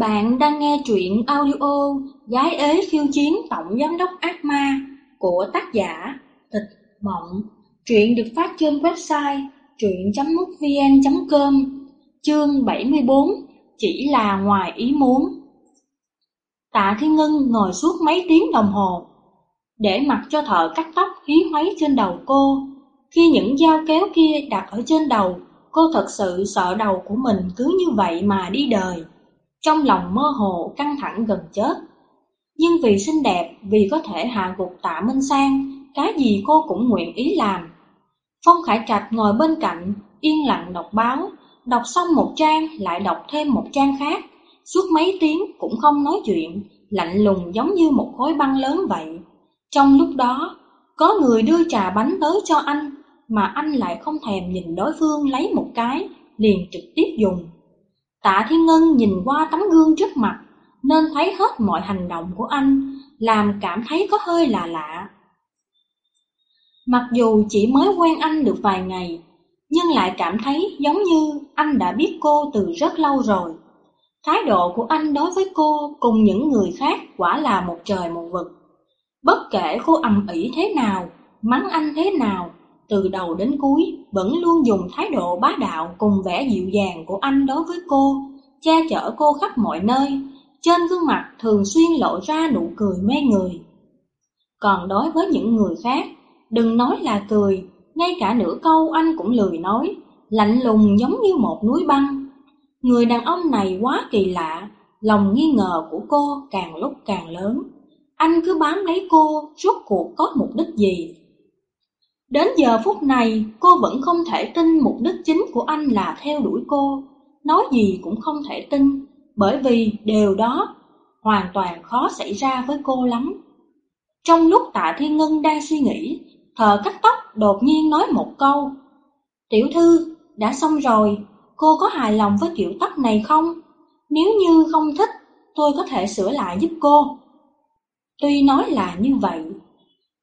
Bạn đang nghe truyện audio Gái ế khiêu chiến tổng giám đốc ác ma của tác giả thịt Mộng. Truyện được phát trên website truyện.mútvn.com Chương 74 Chỉ là ngoài ý muốn. Tạ Thiên Ngân ngồi suốt mấy tiếng đồng hồ, Để mặc cho thợ cắt tóc hí hoáy trên đầu cô. Khi những dao kéo kia đặt ở trên đầu, Cô thật sự sợ đầu của mình cứ như vậy mà đi đời trong lòng mơ hồ căng thẳng gần chết. Nhưng vì xinh đẹp, vì có thể hạ gục tạ Minh Sang, cái gì cô cũng nguyện ý làm. Phong Khải Trạch ngồi bên cạnh, yên lặng đọc báo, đọc xong một trang lại đọc thêm một trang khác, suốt mấy tiếng cũng không nói chuyện, lạnh lùng giống như một khối băng lớn vậy. Trong lúc đó, có người đưa trà bánh tới cho anh, mà anh lại không thèm nhìn đối phương lấy một cái, liền trực tiếp dùng. Tạ Thiên Ngân nhìn qua tấm gương trước mặt, nên thấy hết mọi hành động của anh, làm cảm thấy có hơi là lạ. Mặc dù chỉ mới quen anh được vài ngày, nhưng lại cảm thấy giống như anh đã biết cô từ rất lâu rồi. Thái độ của anh đối với cô cùng những người khác quả là một trời một vực. Bất kể cô ầm ĩ thế nào, mắng anh thế nào, từ đầu đến cuối vẫn luôn dùng thái độ bá đạo cùng vẻ dịu dàng của anh đối với cô, che chở cô khắp mọi nơi, trên gương mặt thường xuyên lộ ra nụ cười mê người. Còn đối với những người khác, đừng nói là cười, ngay cả nửa câu anh cũng lười nói, lạnh lùng giống như một núi băng. Người đàn ông này quá kỳ lạ, lòng nghi ngờ của cô càng lúc càng lớn. Anh cứ bám lấy cô, rốt cuộc có mục đích gì? Đến giờ phút này, cô vẫn không thể tin mục đích chính của anh là theo đuổi cô. Nói gì cũng không thể tin, bởi vì điều đó hoàn toàn khó xảy ra với cô lắm. Trong lúc tạ Thiên Ngân đang suy nghĩ, thợ cắt tóc đột nhiên nói một câu. Tiểu thư, đã xong rồi, cô có hài lòng với kiểu tóc này không? Nếu như không thích, tôi có thể sửa lại giúp cô. Tuy nói là như vậy,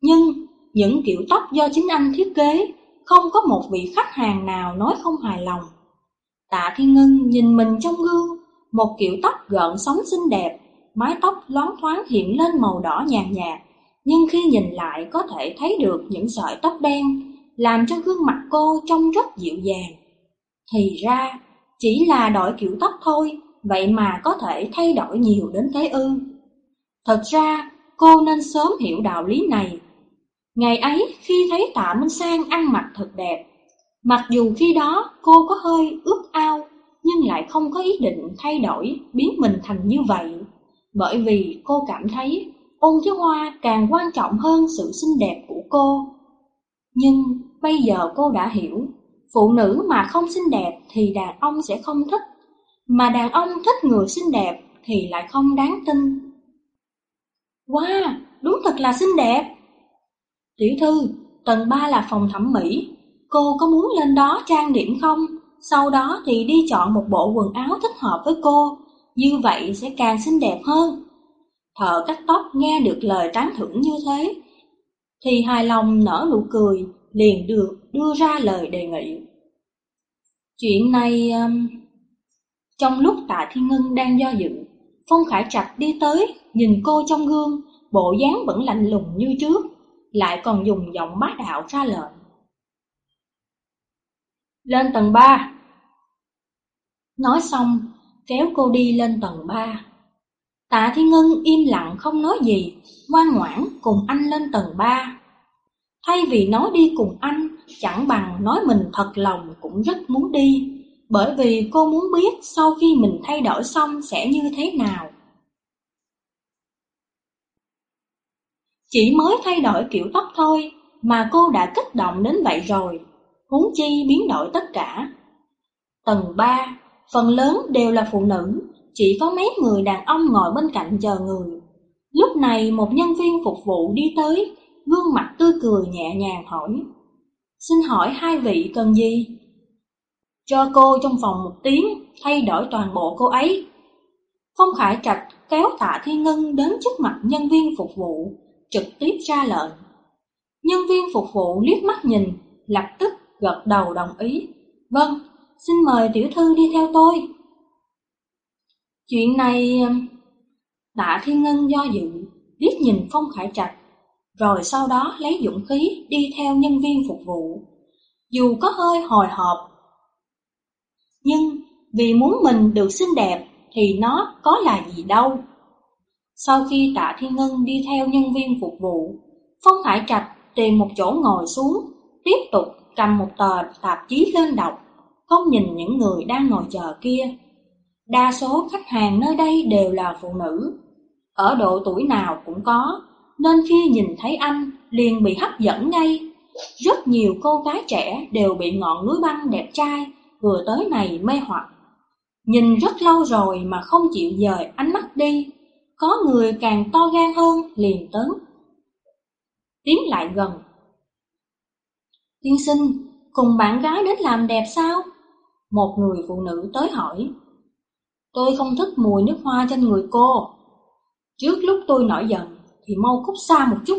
nhưng những kiểu tóc do chính anh thiết kế, không có một vị khách hàng nào nói không hài lòng. Tạ Thiên Ngân nhìn mình trong gương, một kiểu tóc gợn sóng xinh đẹp, mái tóc loáng thoáng hiện lên màu đỏ nhàn nhạt, nhưng khi nhìn lại có thể thấy được những sợi tóc đen, làm cho gương mặt cô trông rất dịu dàng. Thì ra, chỉ là đổi kiểu tóc thôi, vậy mà có thể thay đổi nhiều đến thế ư. Thật ra, cô nên sớm hiểu đạo lý này, Ngày ấy khi thấy tạ Minh Sang ăn mặc thật đẹp, mặc dù khi đó cô có hơi ước ao, nhưng lại không có ý định thay đổi, biến mình thành như vậy. Bởi vì cô cảm thấy ôn chứ hoa càng quan trọng hơn sự xinh đẹp của cô. Nhưng bây giờ cô đã hiểu, phụ nữ mà không xinh đẹp thì đàn ông sẽ không thích, mà đàn ông thích người xinh đẹp thì lại không đáng tin. Wow, đúng thật là xinh đẹp! Tiểu thư, tầng 3 là phòng thẩm mỹ, cô có muốn lên đó trang điểm không? Sau đó thì đi chọn một bộ quần áo thích hợp với cô, như vậy sẽ càng xinh đẹp hơn. Thợ cắt tóc nghe được lời tán thưởng như thế, thì hài lòng nở nụ cười, liền được đưa ra lời đề nghị. Chuyện này... Um... Trong lúc tạ Thiên Ngân đang do dự, Phong Khải Trạch đi tới, nhìn cô trong gương, bộ dáng vẫn lạnh lùng như trước, lại còn dùng giọng bá đạo ra lệnh. Lên tầng 3 Nói xong, kéo cô đi lên tầng 3. Tạ Thiên Ngân im lặng không nói gì, ngoan ngoãn cùng anh lên tầng 3. Thay vì nói đi cùng anh, chẳng bằng nói mình thật lòng cũng rất muốn đi, bởi vì cô muốn biết sau khi mình thay đổi xong sẽ như thế nào. Chỉ mới thay đổi kiểu tóc thôi mà cô đã kích động đến vậy rồi, huống chi biến đổi tất cả. Tầng 3, phần lớn đều là phụ nữ, chỉ có mấy người đàn ông ngồi bên cạnh chờ người. Lúc này một nhân viên phục vụ đi tới, gương mặt tươi cười nhẹ nhàng hỏi. Xin hỏi hai vị cần gì? Cho cô trong phòng một tiếng, thay đổi toàn bộ cô ấy. Phong Khải Trạch kéo tạ Thiên Ngân đến trước mặt nhân viên phục vụ, trực tiếp ra lệnh. Nhân viên phục vụ liếc mắt nhìn, lập tức gật đầu đồng ý. Vâng, xin mời tiểu thư đi theo tôi. Chuyện này... Um, Tạ Thiên Ngân do dự, liếc nhìn Phong Khải Trạch, rồi sau đó lấy dũng khí đi theo nhân viên phục vụ. Dù có hơi hồi hộp, nhưng vì muốn mình được xinh đẹp thì nó có là gì đâu. Sau khi Tạ Thiên Ngân đi theo nhân viên phục vụ, Phong Khải Trạch tìm một chỗ ngồi xuống, tiếp tục cầm một tờ tạp chí lên đọc, không nhìn những người đang ngồi chờ kia. Đa số khách hàng nơi đây đều là phụ nữ, ở độ tuổi nào cũng có, nên khi nhìn thấy anh liền bị hấp dẫn ngay. Rất nhiều cô gái trẻ đều bị ngọn núi băng đẹp trai vừa tới này mê hoặc. Nhìn rất lâu rồi mà không chịu dời ánh mắt đi, có người càng to gan hơn liền tấn. Tiến lại gần. Tiên sinh, cùng bạn gái đến làm đẹp sao? Một người phụ nữ tới hỏi. Tôi không thích mùi nước hoa trên người cô. Trước lúc tôi nổi giận thì mau cút xa một chút.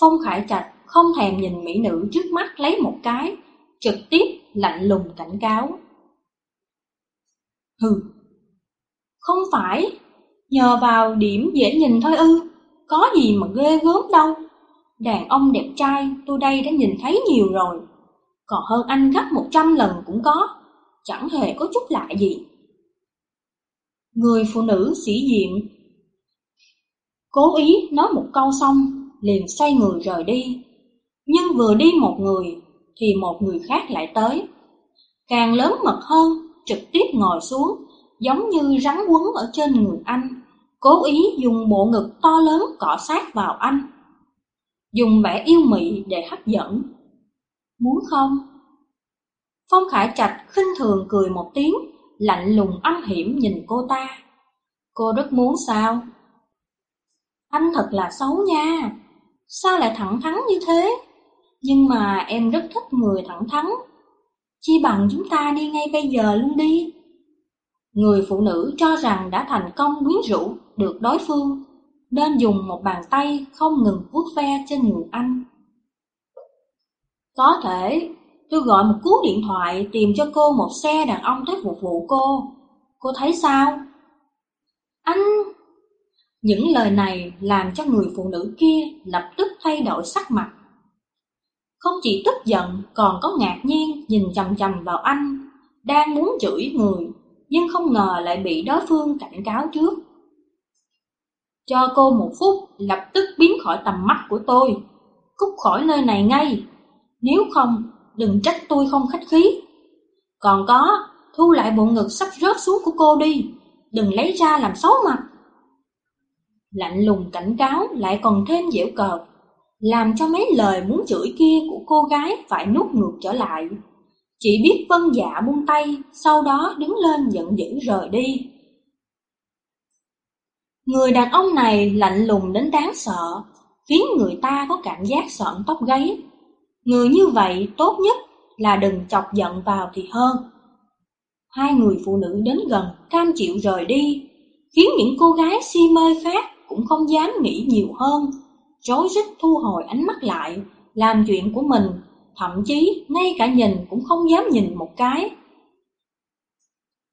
Phong Khải Trạch không thèm nhìn mỹ nữ trước mắt lấy một cái, trực tiếp lạnh lùng cảnh cáo. Hừ, không phải, nhờ vào điểm dễ nhìn thôi ư, có gì mà ghê gớm đâu. Đàn ông đẹp trai tôi đây đã nhìn thấy nhiều rồi, còn hơn anh gấp một trăm lần cũng có, chẳng hề có chút lạ gì. Người phụ nữ sĩ diện Cố ý nói một câu xong, liền xoay người rời đi. Nhưng vừa đi một người, thì một người khác lại tới. Càng lớn mật hơn, trực tiếp ngồi xuống, giống như rắn quấn ở trên người anh, cố ý dùng bộ ngực to lớn cọ sát vào anh. Dùng vẻ yêu mị để hấp dẫn. Muốn không? Phong Khải Trạch khinh thường cười một tiếng, lạnh lùng âm hiểm nhìn cô ta. Cô rất muốn sao? Anh thật là xấu nha, sao lại thẳng thắn như thế? Nhưng mà em rất thích người thẳng thắn. Chi bằng chúng ta đi ngay bây giờ luôn đi. Người phụ nữ cho rằng đã thành công quyến rũ được đối phương, nên dùng một bàn tay không ngừng vuốt ve trên người anh. Có thể, tôi gọi một cú điện thoại tìm cho cô một xe đàn ông tới phục vụ cô. Cô thấy sao? Anh... Những lời này làm cho người phụ nữ kia lập tức thay đổi sắc mặt. Không chỉ tức giận còn có ngạc nhiên nhìn chầm chầm vào anh, đang muốn chửi người, nhưng không ngờ lại bị đối phương cảnh cáo trước. Cho cô một phút lập tức biến khỏi tầm mắt của tôi, cút khỏi nơi này ngay, nếu không đừng trách tôi không khách khí. Còn có, thu lại bộ ngực sắp rớt xuống của cô đi, đừng lấy ra làm xấu mặt. Lạnh lùng cảnh cáo lại còn thêm dễu cợt, làm cho mấy lời muốn chửi kia của cô gái phải nuốt ngược trở lại. Chỉ biết vân dạ buông tay, sau đó đứng lên giận dữ rời đi. Người đàn ông này lạnh lùng đến đáng sợ, khiến người ta có cảm giác sợn tóc gáy. Người như vậy tốt nhất là đừng chọc giận vào thì hơn. Hai người phụ nữ đến gần cam chịu rời đi, khiến những cô gái si mê khác cũng không dám nghĩ nhiều hơn, rối rít thu hồi ánh mắt lại, làm chuyện của mình, thậm chí ngay cả nhìn cũng không dám nhìn một cái.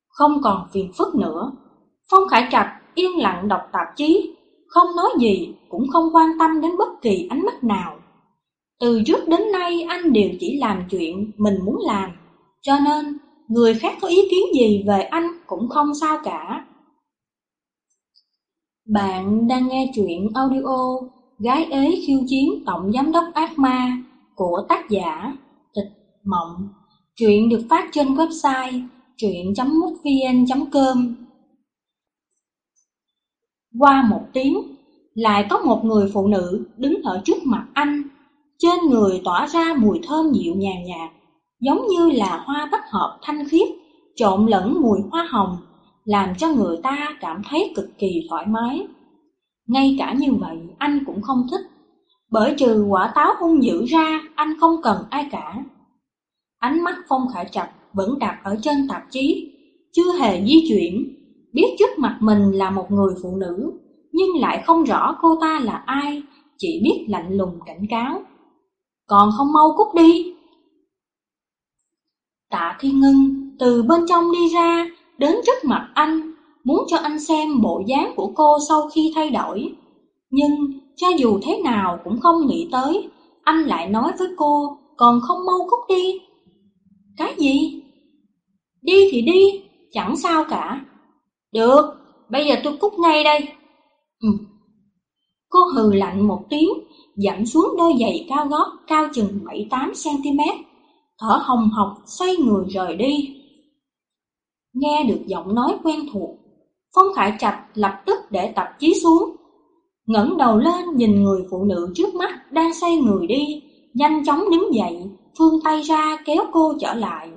Không còn phiền phức nữa, Phong Khải Trạch yên lặng đọc tạp chí, không nói gì, cũng không quan tâm đến bất kỳ ánh mắt nào. Từ trước đến nay anh đều chỉ làm chuyện mình muốn làm, cho nên người khác có ý kiến gì về anh cũng không sao cả. Bạn đang nghe truyện audio Gái ế khiêu chiến tổng giám đốc ác ma của tác giả Tịch Mộng. Truyện được phát trên website truyện.mútvn.com qua một tiếng, lại có một người phụ nữ đứng ở trước mặt anh. Trên người tỏa ra mùi thơm dịu nhàn nhạt, giống như là hoa bách hợp thanh khiết, trộn lẫn mùi hoa hồng làm cho người ta cảm thấy cực kỳ thoải mái. Ngay cả như vậy anh cũng không thích, bởi trừ quả táo hung dữ ra anh không cần ai cả. Ánh mắt Phong Khải Trạch vẫn đặt ở trên tạp chí, chưa hề di chuyển, biết trước mặt mình là một người phụ nữ, nhưng lại không rõ cô ta là ai, chỉ biết lạnh lùng cảnh cáo. Còn không mau cút đi! Tạ Thiên Ngân từ bên trong đi ra, đến trước mặt anh, muốn cho anh xem bộ dáng của cô sau khi thay đổi. Nhưng cho dù thế nào cũng không nghĩ tới, anh lại nói với cô, còn không mau cút đi. Cái gì? Đi thì đi, chẳng sao cả. Được, bây giờ tôi cút ngay đây. Ừ. Cô hừ lạnh một tiếng, giảm xuống đôi giày cao gót cao chừng 7-8cm, thở hồng hộc xoay người rời đi. Nghe được giọng nói quen thuộc, Phong Khải Trạch lập tức để tạp chí xuống, ngẩng đầu lên nhìn người phụ nữ trước mắt đang xoay người đi, nhanh chóng đứng dậy, phương tay ra kéo cô trở lại.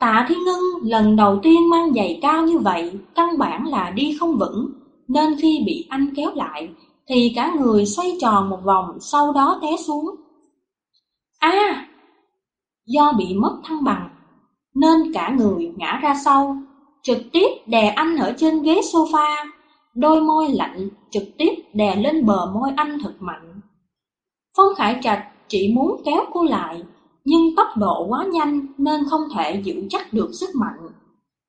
Tạ Thiên Ngân lần đầu tiên mang giày cao như vậy, căn bản là đi không vững, nên khi bị anh kéo lại, thì cả người xoay tròn một vòng, sau đó té xuống. À! Do bị mất thăng bằng, nên cả người ngã ra sau, trực tiếp đè anh ở trên ghế sofa, đôi môi lạnh trực tiếp đè lên bờ môi anh thật mạnh. Phong Khải Trạch chỉ muốn kéo cô lại, nhưng tốc độ quá nhanh nên không thể giữ chắc được sức mạnh.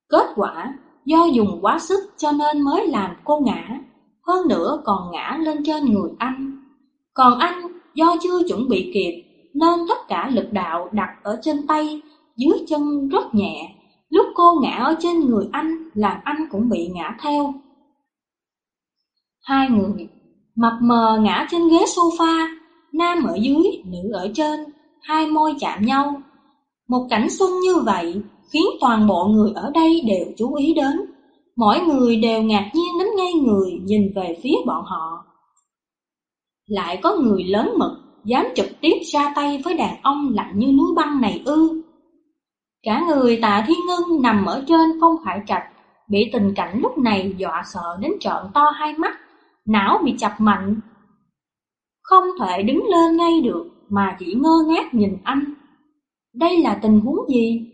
Kết quả, do dùng quá sức cho nên mới làm cô ngã, hơn nữa còn ngã lên trên người anh. Còn anh, do chưa chuẩn bị kịp, nên tất cả lực đạo đặt ở trên tay, dưới chân rất nhẹ. Lúc cô ngã ở trên người anh, làm anh cũng bị ngã theo. Hai người, mập mờ ngã trên ghế sofa, nam ở dưới, nữ ở trên, hai môi chạm nhau. Một cảnh xuân như vậy khiến toàn bộ người ở đây đều chú ý đến. Mỗi người đều ngạc nhiên đến ngay người nhìn về phía bọn họ. Lại có người lớn mực dám trực tiếp ra tay với đàn ông lạnh như núi băng này ư. Cả người tạ thiên ngân nằm ở trên không phải trạch, bị tình cảnh lúc này dọa sợ đến trợn to hai mắt, não bị chập mạnh. Không thể đứng lên ngay được mà chỉ ngơ ngác nhìn anh. Đây là tình huống gì?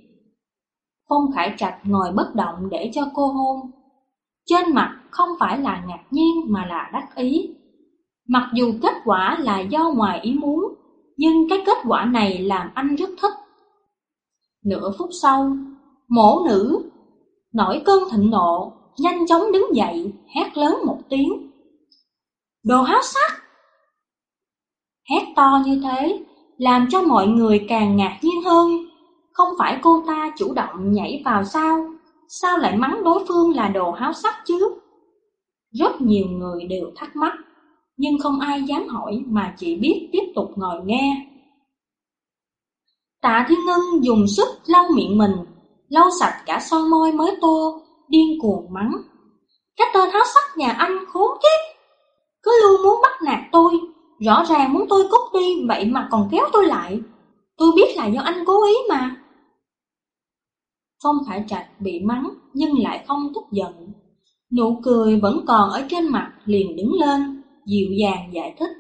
Phong Khải Trạch ngồi bất động để cho cô hôn. Trên mặt không phải là ngạc nhiên mà là đắc ý. Mặc dù kết quả là do ngoài ý muốn, nhưng cái kết quả này làm anh rất thích. Nửa phút sau, mổ nữ, nổi cơn thịnh nộ, nhanh chóng đứng dậy, hét lớn một tiếng. Đồ háo sắc! Hét to như thế, làm cho mọi người càng ngạc nhiên hơn. Không phải cô ta chủ động nhảy vào sao? Sao lại mắng đối phương là đồ háo sắc chứ? Rất nhiều người đều thắc mắc, nhưng không ai dám hỏi mà chỉ biết tiếp tục ngồi nghe. Tạ Thiên Ngân dùng sức lau miệng mình, lau sạch cả son môi mới tô, điên cuồng mắng. Cái tên háo sắc nhà anh khốn kiếp, cứ luôn muốn bắt nạt tôi, rõ ràng muốn tôi cút đi vậy mà còn kéo tôi lại. Tôi biết là do anh cố ý mà. Phong Khải Trạch bị mắng nhưng lại không tức giận. Nụ cười vẫn còn ở trên mặt liền đứng lên, dịu dàng giải thích.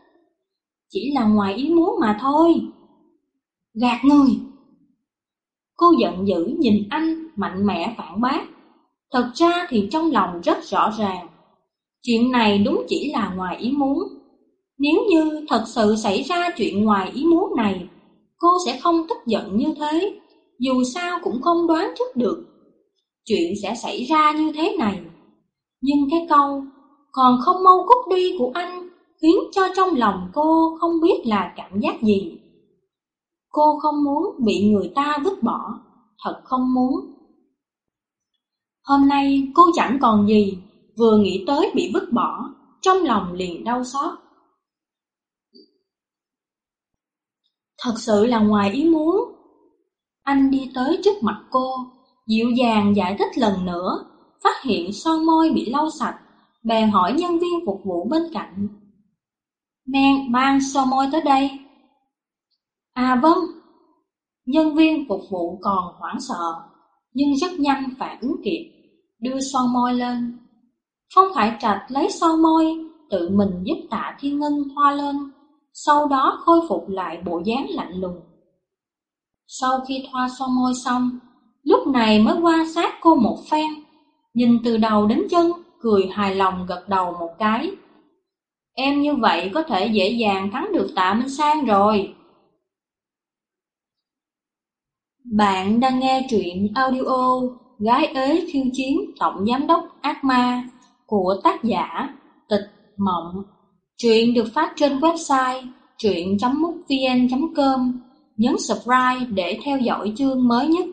Chỉ là ngoài ý muốn mà thôi. Gạt người! Cô giận dữ nhìn anh mạnh mẽ phản bác. Thật ra thì trong lòng rất rõ ràng. Chuyện này đúng chỉ là ngoài ý muốn. Nếu như thật sự xảy ra chuyện ngoài ý muốn này, cô sẽ không tức giận như thế dù sao cũng không đoán trước được chuyện sẽ xảy ra như thế này. Nhưng cái câu còn không mau cút đi của anh khiến cho trong lòng cô không biết là cảm giác gì. Cô không muốn bị người ta vứt bỏ, thật không muốn. Hôm nay cô chẳng còn gì, vừa nghĩ tới bị vứt bỏ, trong lòng liền đau xót. Thật sự là ngoài ý muốn, anh đi tới trước mặt cô, dịu dàng giải thích lần nữa, phát hiện son môi bị lau sạch, bèn hỏi nhân viên phục vụ bên cạnh. Men mang son môi tới đây. À vâng. Nhân viên phục vụ còn hoảng sợ, nhưng rất nhanh phản ứng kịp, đưa son môi lên. Phong Khải Trạch lấy son môi, tự mình giúp tạ thiên ngân thoa lên, sau đó khôi phục lại bộ dáng lạnh lùng. Sau khi thoa son môi xong, lúc này mới qua sát cô một phen, nhìn từ đầu đến chân, cười hài lòng gật đầu một cái. Em như vậy có thể dễ dàng thắng được tạ Minh Sang rồi. Bạn đang nghe truyện audio Gái ế khiêu chiến tổng giám đốc ác ma của tác giả Tịch Mộng. Truyện được phát trên website truyện.mútvn.com. Nhấn subscribe để theo dõi chương mới nhất.